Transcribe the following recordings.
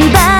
왼발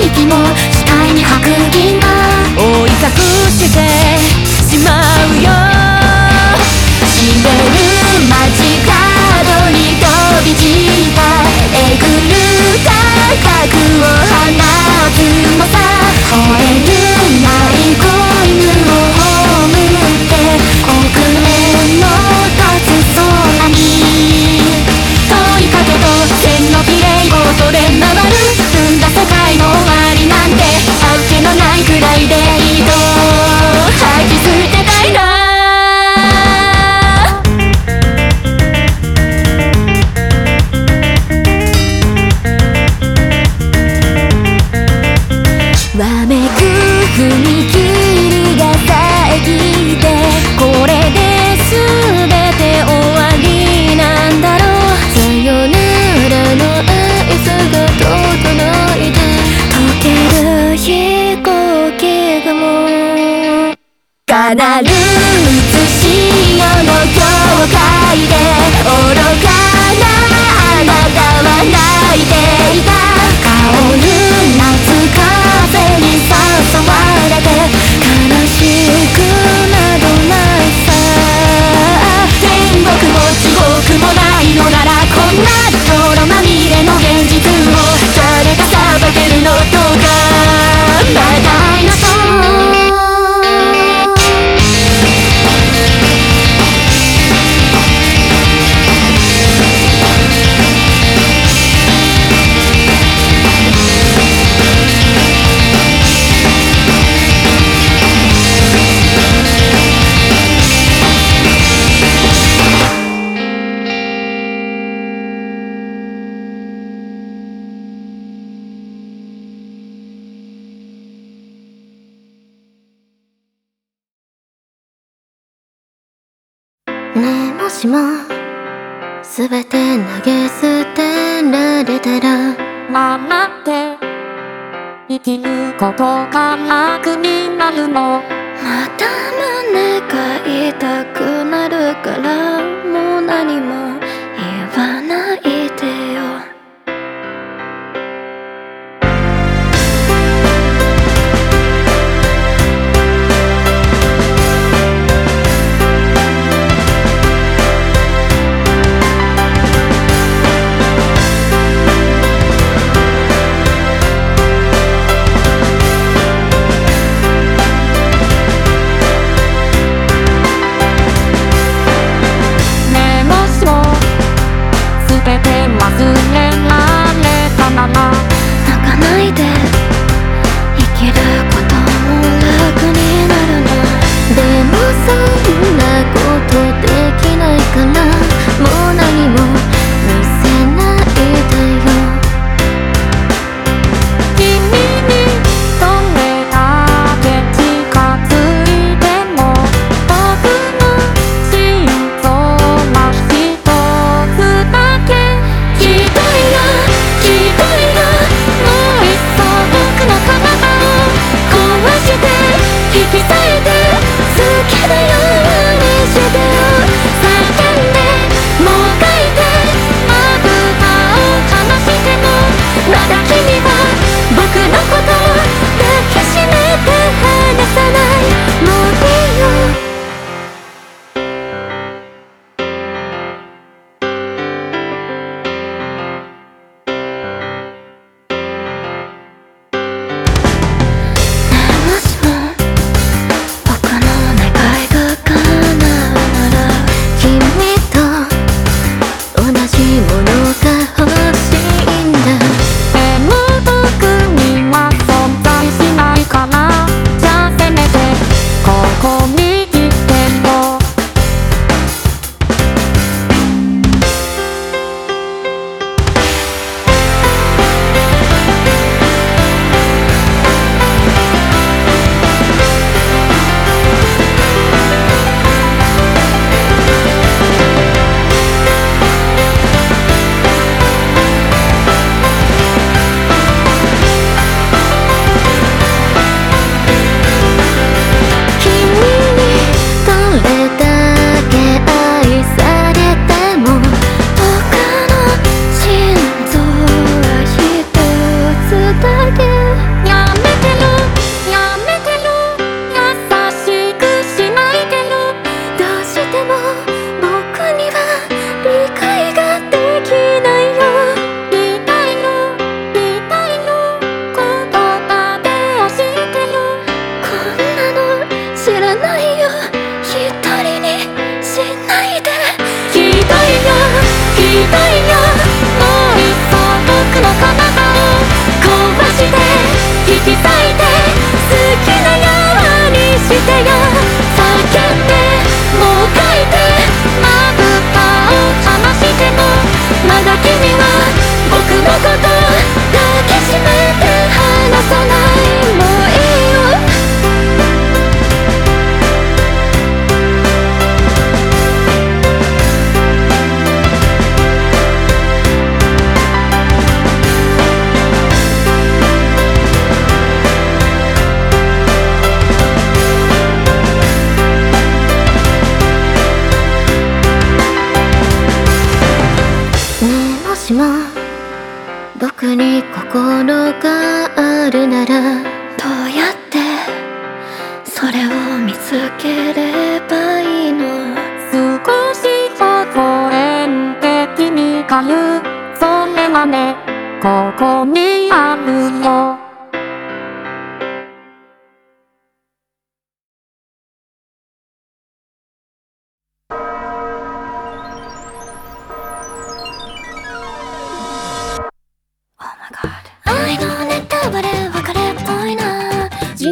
息も視界に白銀が追い隠してしまうよ死んでる街角に飛び散ったえぐる価格を放つもさ吠えるなる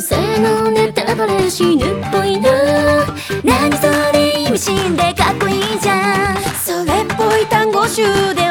姿勢のネタバレ死ぬっぽいな。何それ？意味深でかっこいいじゃん。それっぽい単語集で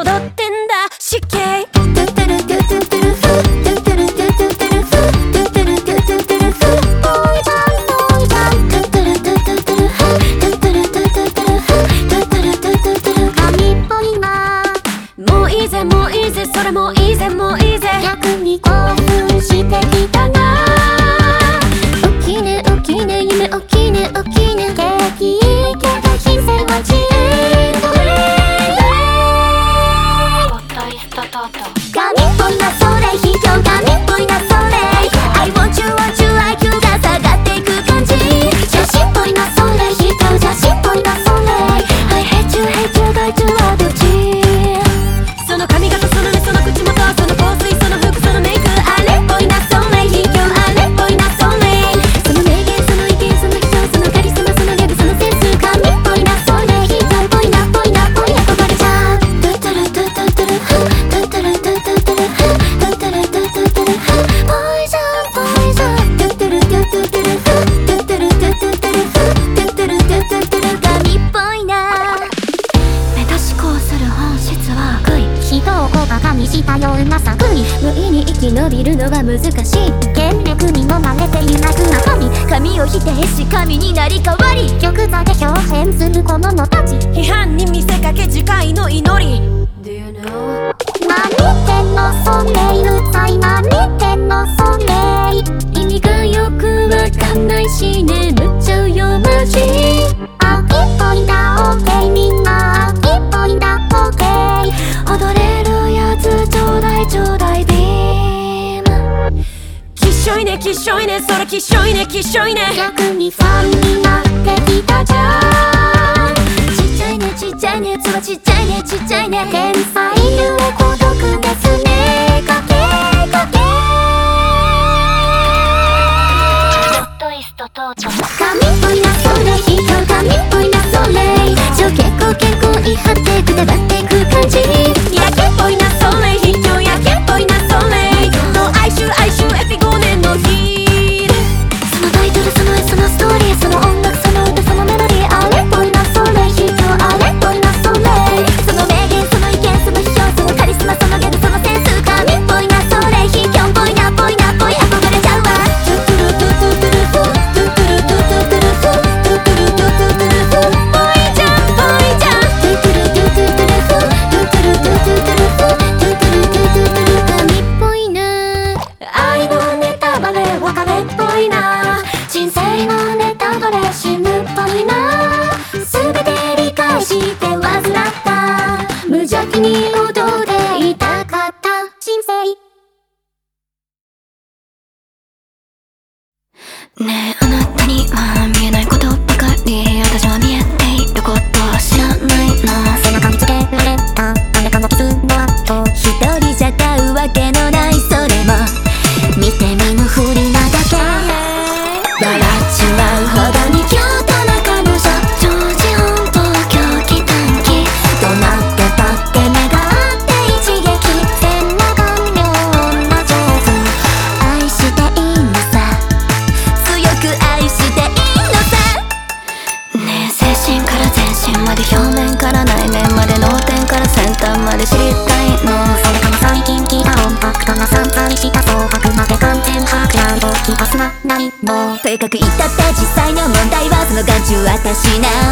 眼中私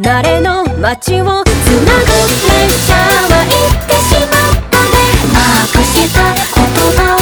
慣れの街をつなぐ電車は行ってしまったね。まくした言葉を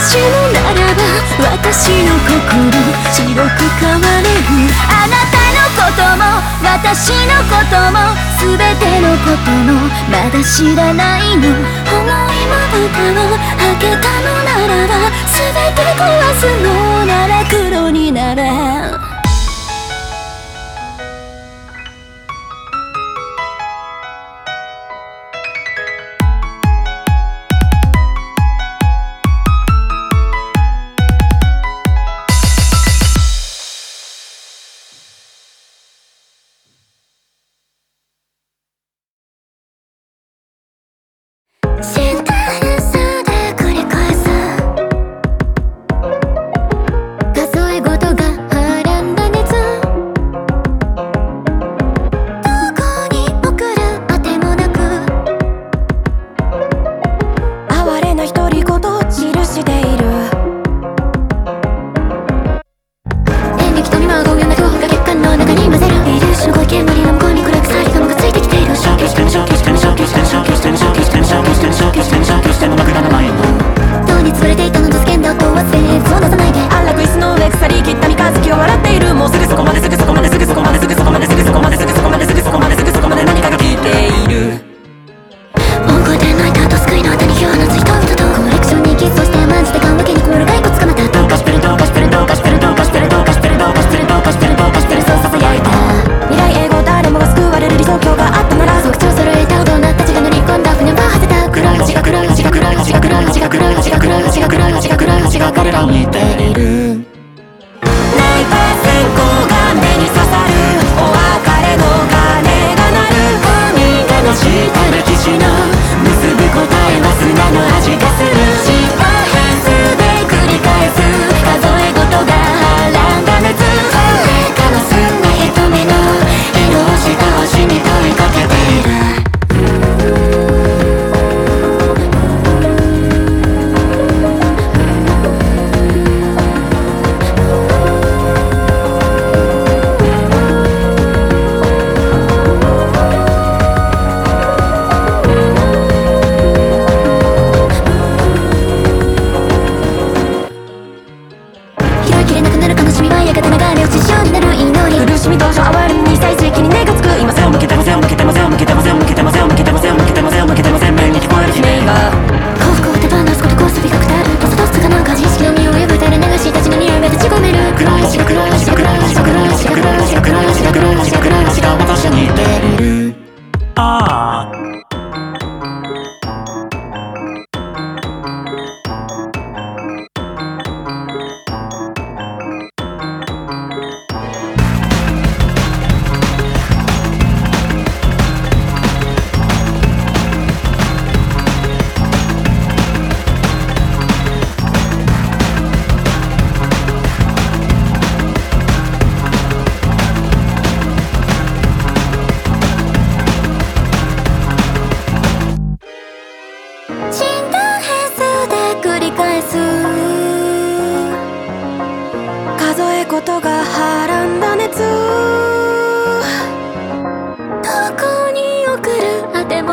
しのならば私の心白く変われる。あなたのことも私のことも全てのこともまだ知らないの思いもぶたを開けたのならば全て壊すのなら黒になら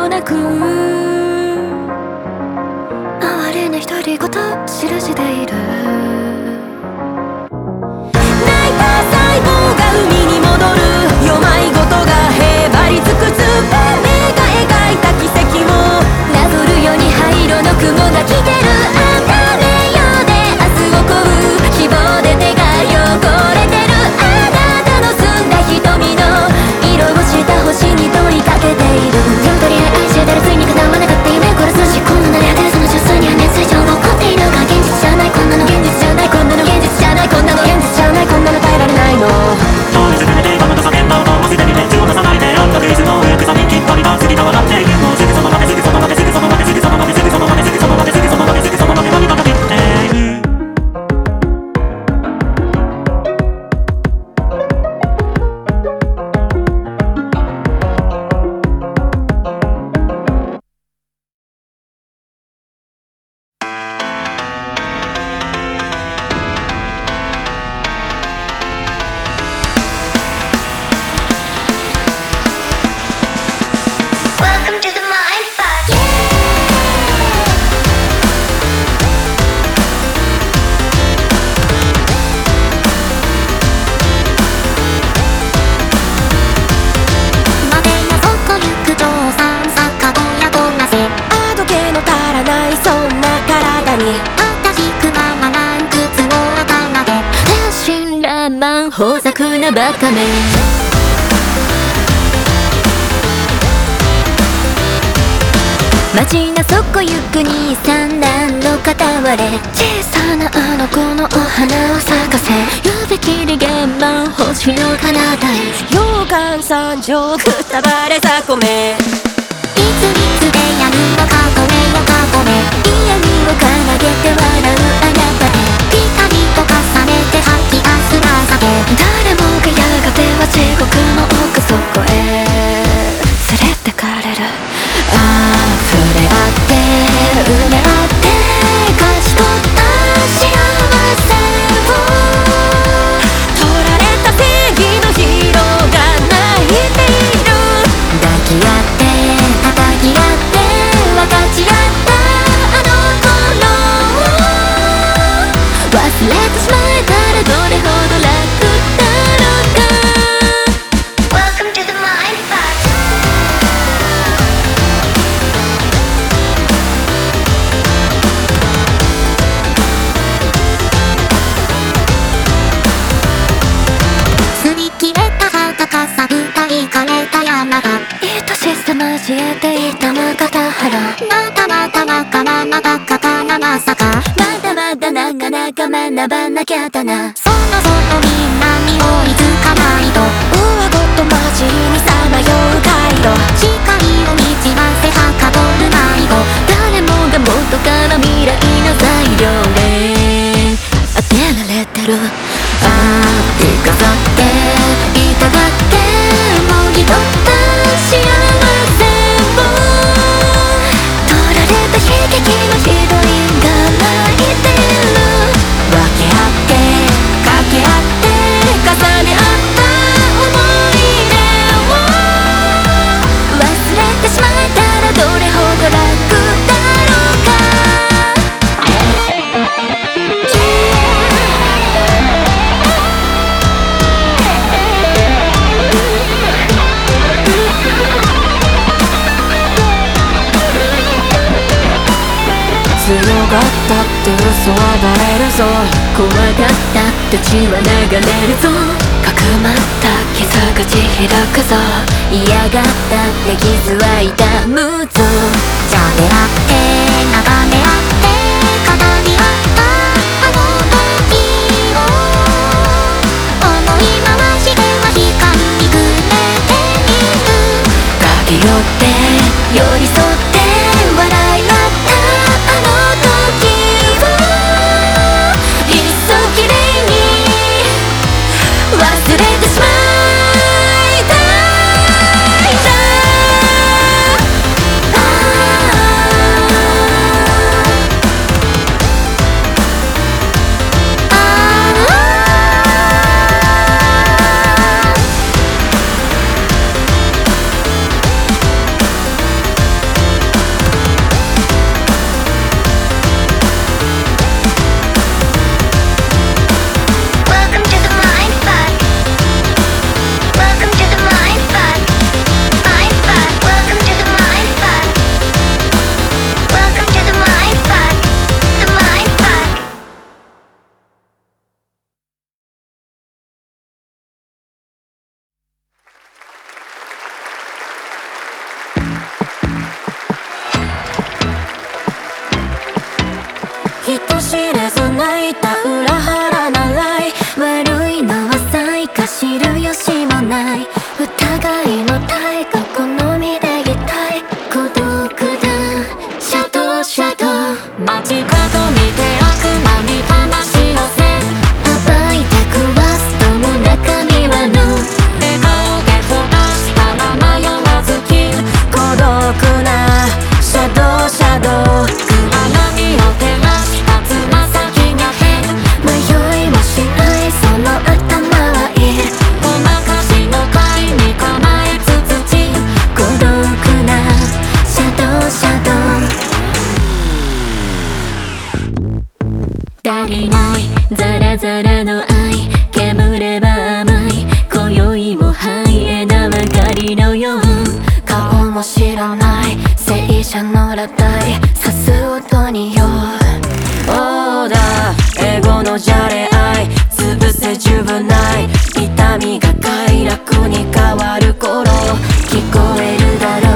なく当日決めて今のとさ現場をもすでに熱を出さないであったフェーズの上草にきっぱりと次と笑って言うの。高め。底ゆなそこ行くに三段の片割れ。小さなあの子のお花を咲かせ。夕べきり現場星の彼方へ溶岩山上くたばれたこめ。いついつで闇のかこれ嫌味を奏でて笑うあなた。へ埋め合って勝った幸せを取られた正義のヒが泣いている抱き合って叩き合って分かち合ったあの頃忘れてしまえたらどれほど選ばなきゃだなそろそろみんなに追いつかないとうわごとマジにさまよう回路視界を満ちませはかどる迷子誰もが元から未来の材料で当てられてるああ手飾っていただってもぎ取ったれるぞ。怖がった土地は流れるぞ。かくまった傷口開くぞ。嫌がったって傷は痛むぞ。じゃあ狙って眺め合って肩にあったあの時を。思い回しては光にくれている。駆け寄って寄り添ってことによオーダーエゴのじゃれ合い潰せ十分ない。痛みが快楽に変わる頃聞こえるだろう。